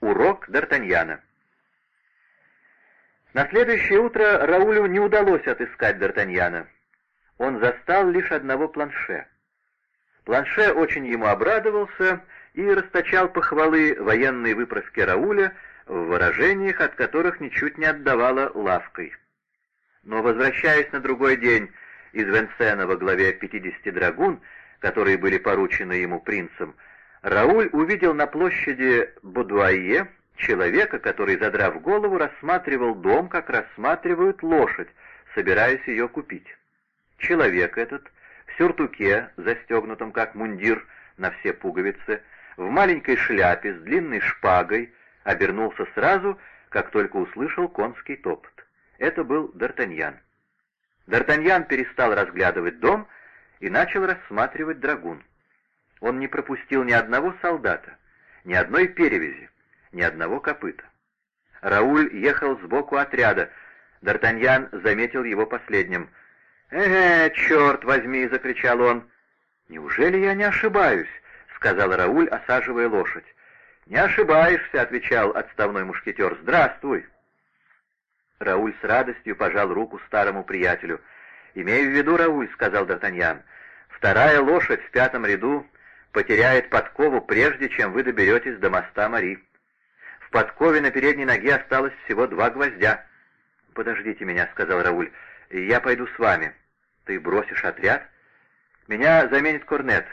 Урок Д'Артаньяна. На следующее утро Раулю не удалось отыскать Д'Артаньяна. Он застал лишь одного планше. Планше очень ему обрадовался и расточал похвалы военной выправке Рауля в выражениях, от которых ничуть не отдавала лавкой. Но, возвращаясь на другой день из Венсена во главе 50 драгун, которые были поручены ему принцем, Рауль увидел на площади Будуае человека, который, задрав голову, рассматривал дом, как рассматривают лошадь, собираясь ее купить. Человек этот, в сюртуке, застегнутом как мундир на все пуговицы, в маленькой шляпе с длинной шпагой, обернулся сразу, как только услышал конский топот. Это был Д'Артаньян. Д'Артаньян перестал разглядывать дом и начал рассматривать драгун. Он не пропустил ни одного солдата, ни одной перевязи, ни одного копыта. Рауль ехал сбоку отряда. Д'Артаньян заметил его последним. «Э, черт возьми!» — закричал он. «Неужели я не ошибаюсь?» — сказал Рауль, осаживая лошадь. «Не ошибаешься», — отвечал отставной мушкетер. «Здравствуй». Рауль с радостью пожал руку старому приятелю. «Имею в виду, Рауль», — сказал Д'Артаньян, — «вторая лошадь в пятом ряду потеряет подкову, прежде чем вы доберетесь до моста Мари. В подкове на передней ноге осталось всего два гвоздя». «Подождите меня», — сказал Рауль, — «я пойду с вами». «Ты бросишь отряд?» «Меня заменит корнет».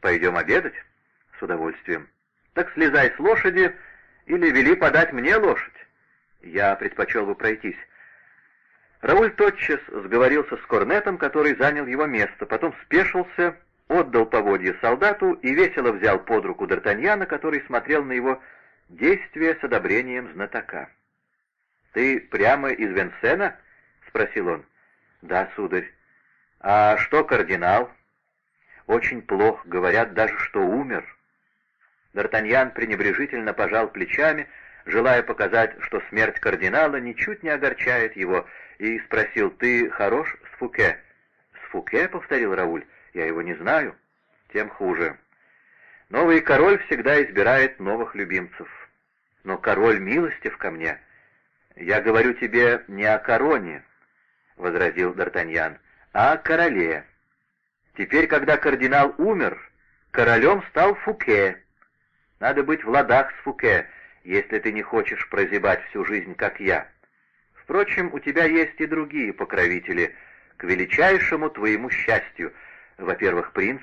«Пойдем обедать?» «С удовольствием». «Так слезай с лошади или вели подать мне лошадь». Я предпочел бы пройтись. Рауль тотчас сговорился с корнетом, который занял его место, потом спешился, отдал поводье солдату и весело взял под руку Д'Артаньяна, который смотрел на его действия с одобрением знатока. «Ты прямо из Венсена?» — спросил он. «Да, сударь». «А что кардинал?» «Очень плохо, говорят даже, что умер». Д'Артаньян пренебрежительно пожал плечами, — желая показать, что смерть кардинала ничуть не огорчает его, и спросил, «Ты хорош с Фуке?» «С Фуке?» — повторил Рауль. «Я его не знаю». «Тем хуже. Новый король всегда избирает новых любимцев. Но король милостив ко мне. Я говорю тебе не о короне», — возразил Д'Артаньян, — «а о короле. Теперь, когда кардинал умер, королем стал Фуке. Надо быть в ладах с Фуке, если ты не хочешь прозябать всю жизнь, как я. Впрочем, у тебя есть и другие покровители, к величайшему твоему счастью. Во-первых, принц,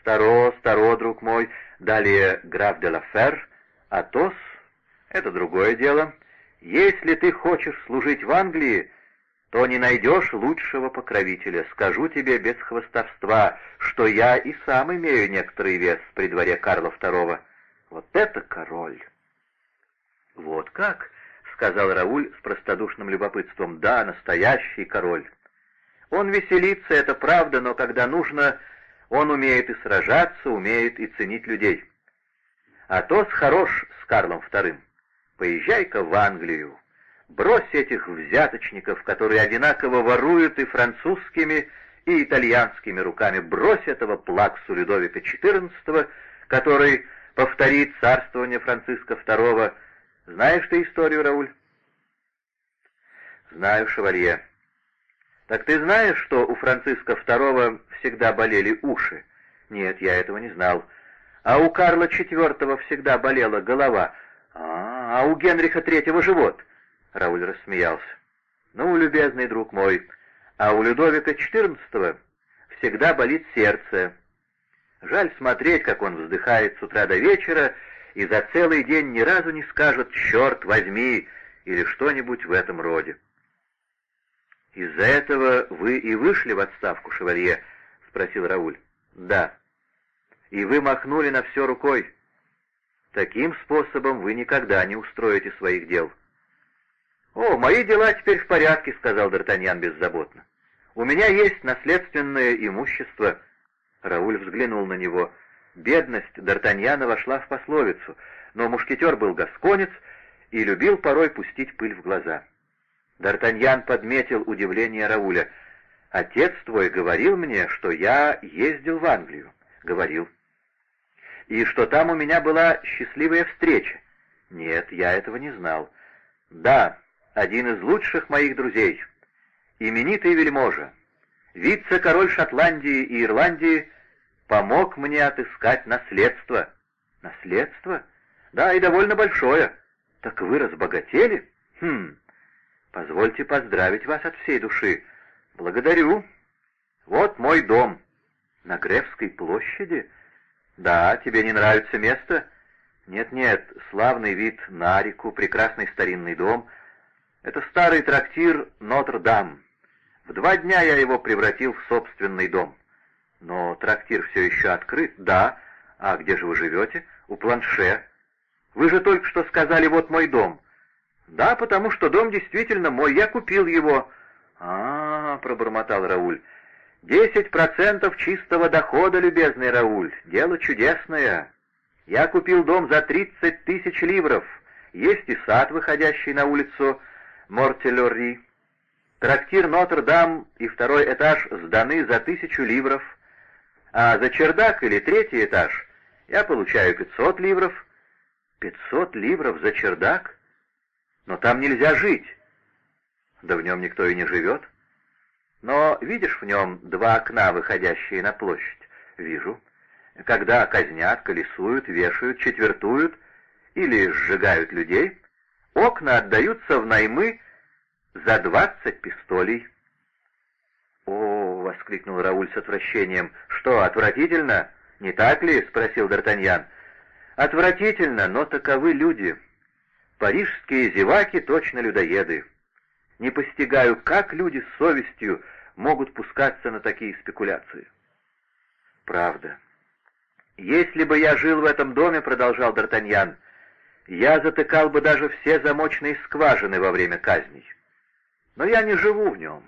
Старо, Старо, друг мой, далее граф де Лафер, Атос — это другое дело. Если ты хочешь служить в Англии, то не найдешь лучшего покровителя. Скажу тебе без хвостовства, что я и сам имею некоторый вес при дворе Карла II. Вот это король!» «Вот как?» — сказал Рауль с простодушным любопытством. «Да, настоящий король. Он веселится, это правда, но когда нужно, он умеет и сражаться, умеет и ценить людей. Атос хорош с Карлом II. Поезжай-ка в Англию. Брось этих взяточников, которые одинаково воруют и французскими, и итальянскими руками. Брось этого плаксу Людовика XIV, который повторит царствование Франциска II, знаешь ты историю, Рауль? Знаю, шевалье. Так ты знаешь, что у Франциска II всегда болели уши? Нет, я этого не знал. А у Карла IV всегда болела голова. А, а у Генриха III живот. Рауль рассмеялся. Ну, любезный друг мой, а у Людовика XIV всегда болит сердце. Жаль смотреть, как он вздыхает с утра до вечера и за целый день ни разу не скажет «черт возьми» или что-нибудь в этом роде. «Из-за этого вы и вышли в отставку, шевалье?» — спросил Рауль. «Да». «И вы махнули на все рукой?» «Таким способом вы никогда не устроите своих дел». «О, мои дела теперь в порядке», — сказал Д'Артаньян беззаботно. «У меня есть наследственное имущество». Рауль взглянул на него — Бедность Д'Артаньяна вошла в пословицу, но мушкетер был гасконец и любил порой пустить пыль в глаза. Д'Артаньян подметил удивление Рауля. «Отец твой говорил мне, что я ездил в Англию». «Говорил». «И что там у меня была счастливая встреча». Нет, я этого не знал. Да, один из лучших моих друзей, именитый вельможа, вице-король Шотландии и Ирландии, помог мне отыскать наследство. Наследство? Да, и довольно большое. Так вы разбогатели? Хм, позвольте поздравить вас от всей души. Благодарю. Вот мой дом. На Гревской площади? Да, тебе не нравится место? Нет-нет, славный вид на реку, прекрасный старинный дом. Это старый трактир Нотр-Дам. В два дня я его превратил в собственный дом. Но трактир все еще открыт, да. А где же вы живете? У планше. Вы же только что сказали, вот мой дом. Да, потому что дом действительно мой, я купил его. А, -а, -а пробормотал Рауль. «Десять процентов чистого дохода, любезный Рауль. Дело чудесное. Я купил дом за тридцать тысяч ливров. Есть и сад, выходящий на улицу Мортелери. Трактир Нотр-Дам и второй этаж сданы за тысячу ливров. А за чердак или третий этаж я получаю пятьсот ливров. Пятьсот ливров за чердак? Но там нельзя жить. Да в нем никто и не живет. Но видишь в нем два окна, выходящие на площадь? Вижу. Когда казнят, колесуют, вешают, четвертуют или сжигают людей, окна отдаются в наймы за двадцать пистолей. «О!» — воскликнул Рауль с отвращением. «Что, отвратительно? Не так ли?» — спросил Д'Артаньян. «Отвратительно, но таковы люди. Парижские зеваки точно людоеды. Не постигаю, как люди с совестью могут пускаться на такие спекуляции. Правда. Если бы я жил в этом доме, продолжал Д'Артаньян, я затыкал бы даже все замочные скважины во время казней. Но я не живу в нем.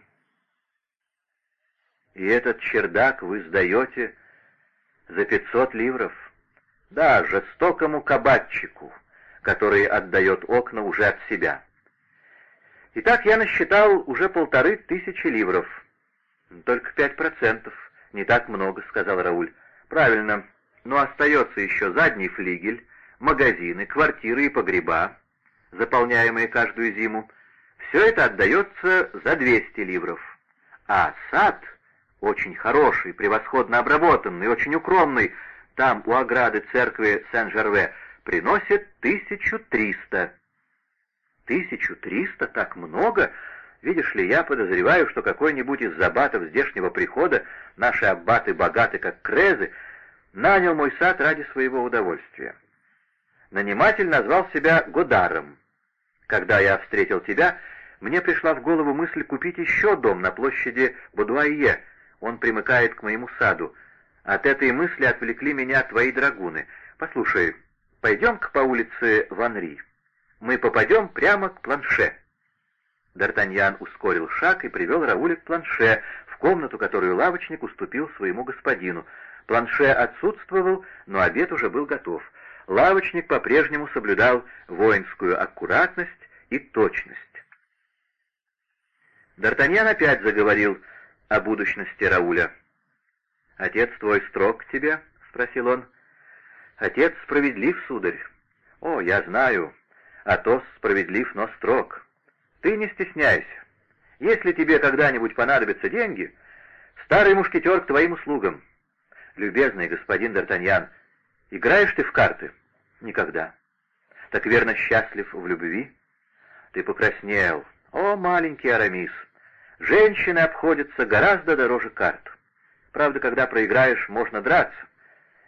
И этот чердак вы сдаете за пятьсот ливров? Да, жестокому кабатчику, который отдает окна уже от себя. Итак, я насчитал уже полторы тысячи ливров. Только пять процентов. Не так много, сказал Рауль. Правильно. Но остается еще задний флигель, магазины, квартиры и погреба, заполняемые каждую зиму. Все это отдается за 200 ливров. А сад, очень хороший, превосходно обработанный, очень укромный, там, у ограды церкви Сен-Жерве, приносит 1300. Тысячу триста? Так много? Видишь ли, я подозреваю, что какой-нибудь из забатов здешнего прихода, наши аббаты богаты как крезы, нанял мой сад ради своего удовольствия. Наниматель назвал себя Годаром. Когда я встретил тебя, мне пришла в голову мысль купить еще дом на площади Будуайе. Он примыкает к моему саду. От этой мысли отвлекли меня твои драгуны. Послушай, пойдем-ка по улице Ванри мы попадем прямо к планше». Д'Артаньян ускорил шаг и привел Рауля к планше, в комнату, которую лавочник уступил своему господину. Планше отсутствовал, но обед уже был готов. Лавочник по-прежнему соблюдал воинскую аккуратность и точность. Д'Артаньян опять заговорил о будущности Рауля. «Отец твой строг к тебе?» — спросил он. «Отец справедлив, сударь». «О, я знаю, Атос справедлив, но строг. Ты не стесняйся. Если тебе когда-нибудь понадобятся деньги, старый мушкетер к твоим услугам. Любезный господин Д'Артаньян, играешь ты в карты? Никогда. Так верно счастлив в любви? Ты покраснел. О, маленький Арамис! Женщины обходятся гораздо дороже карт. Правда, когда проиграешь, можно драться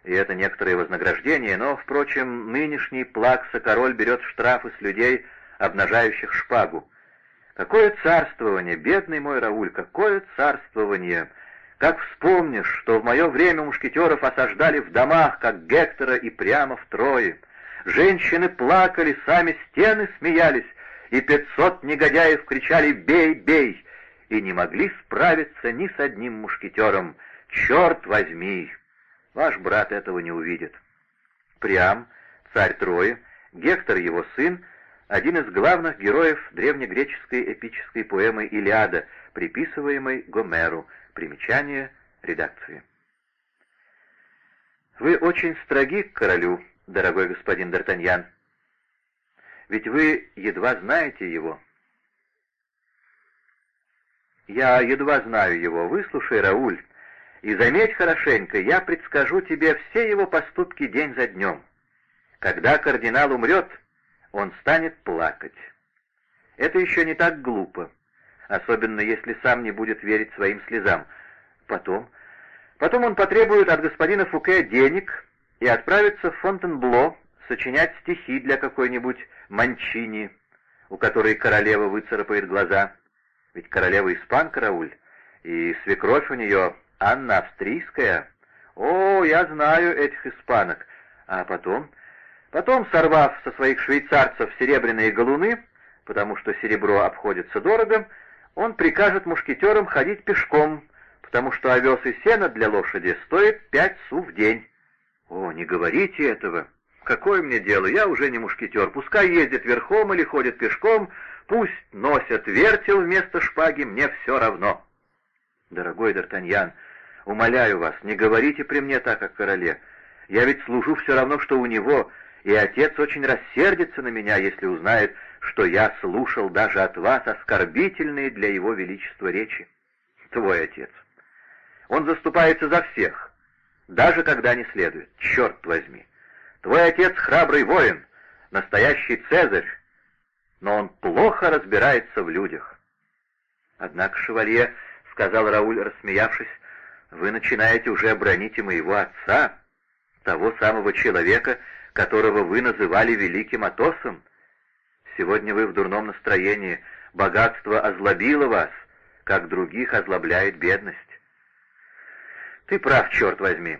и это некоторое вознаграждение, но, впрочем, нынешний плакса-король берет штрафы с людей, обнажающих шпагу. Какое царствование, бедный мой Рауль, какое царствование! Как вспомнишь, что в мое время мушкетеров осаждали в домах, как Гектора и прямо в Трое. Женщины плакали, сами стены смеялись, и пятьсот негодяев кричали «Бей, бей!» и не могли справиться ни с одним мушкетером. «Черт возьми!» Ваш брат этого не увидит. Приам, царь Трои, Гектор его сын, один из главных героев древнегреческой эпической поэмы «Илиада», приписываемой Гомеру. Примечание редакции. «Вы очень строги к королю, дорогой господин Д'Артаньян». ведь вы едва знаете его». «Я едва знаю его. Выслушай, Рауль, и заметь хорошенько, я предскажу тебе все его поступки день за днем. Когда кардинал умрет, он станет плакать. Это еще не так глупо, особенно если сам не будет верить своим слезам. Потом... Потом он потребует от господина Фуке денег и отправится в Фонтенбло сочинять стихи для какой-нибудь Манчини, у которой королева выцарапает глаза. Ведь королева испанка, Рауль, и свекровь у нее Анна Австрийская. О, я знаю этих испанок. А потом... Потом, сорвав со своих швейцарцев серебряные галуны, потому что серебро обходится дорого, он прикажет мушкетерам ходить пешком, потому что овес и сено для лошади стоит пять су в день. О, не говорите этого. Какое мне дело, я уже не мушкетер. Пускай ездит верхом или ходит пешком, пусть носят вертел вместо шпаги, мне все равно. Дорогой Д'Артаньян, умоляю вас, не говорите при мне так, как короле. Я ведь служу все равно, что у него, и отец очень рассердится на меня, если узнает, что я слушал даже от вас оскорбительные для его величества речи. Твой отец. Он заступается за всех, даже когда не следует. Черт возьми. Твой отец храбрый воин, настоящий цезарь, но он плохо разбирается в людях. Однако, шевалье, — сказал Рауль, рассмеявшись, — вы начинаете уже бронить и моего отца, того самого человека, которого вы называли великим Атосом. Сегодня вы в дурном настроении, богатство озлобило вас, как других озлобляет бедность. Ты прав, черт возьми.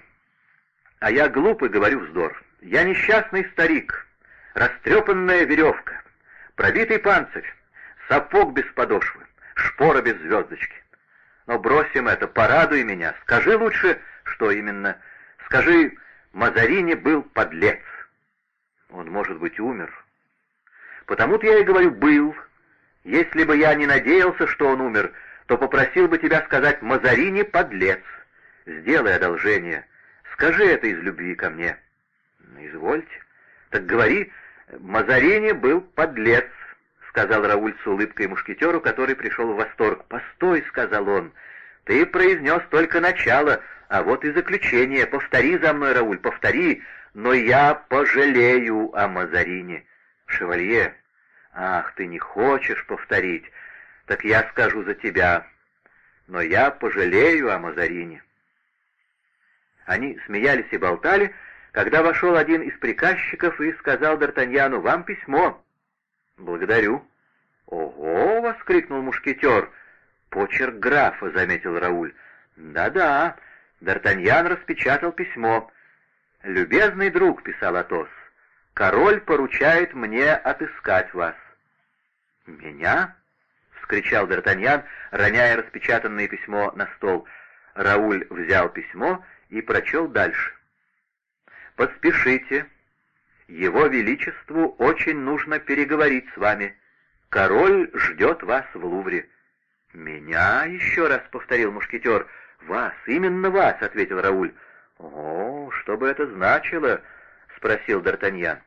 А я глупый, говорю вздор. Я несчастный старик, растрепанная веревка, пробитый панцирь, сапог без подошвы, шпора без звездочки. Но бросим это, порадуй меня, скажи лучше, что именно. Скажи, Мазарини был подлец. Он, может быть, умер. Потому-то я и говорю «был». Если бы я не надеялся, что он умер, то попросил бы тебя сказать «Мазарини подлец». Сделай одолжение. Скажи это из любви ко мне. Извольте. Так говори, Мазарини был подлец, сказал Рауль с улыбкой мушкетеру, который пришел в восторг. «Постой», — сказал он, — «ты произнес только начало, а вот и заключение. Повтори за мной, Рауль, повтори, но я пожалею о Мазарине». «Шевалье, ах, ты не хочешь повторить, так я скажу за тебя, но я пожалею о Мазарине». Они смеялись и болтали, когда вошел один из приказчиков и сказал Д'Артаньяну, «Вам письмо». «Благодарю». «Ого!» — воскликнул мушкетер. «Почерк графа», — заметил Рауль. «Да-да». Д'Артаньян распечатал письмо. «Любезный друг», — писал Атос, — «король поручает мне отыскать вас». «Меня?» — вскричал Д'Артаньян, роняя распечатанное письмо на стол. Рауль взял письмо и прочел дальше. «Поспешите. Его Величеству очень нужно переговорить с вами. Король ждет вас в Лувре». «Меня?» — еще раз повторил мушкетер. «Вас, именно вас», — ответил Рауль. «О, что бы это значило?» — спросил Д'Артаньян.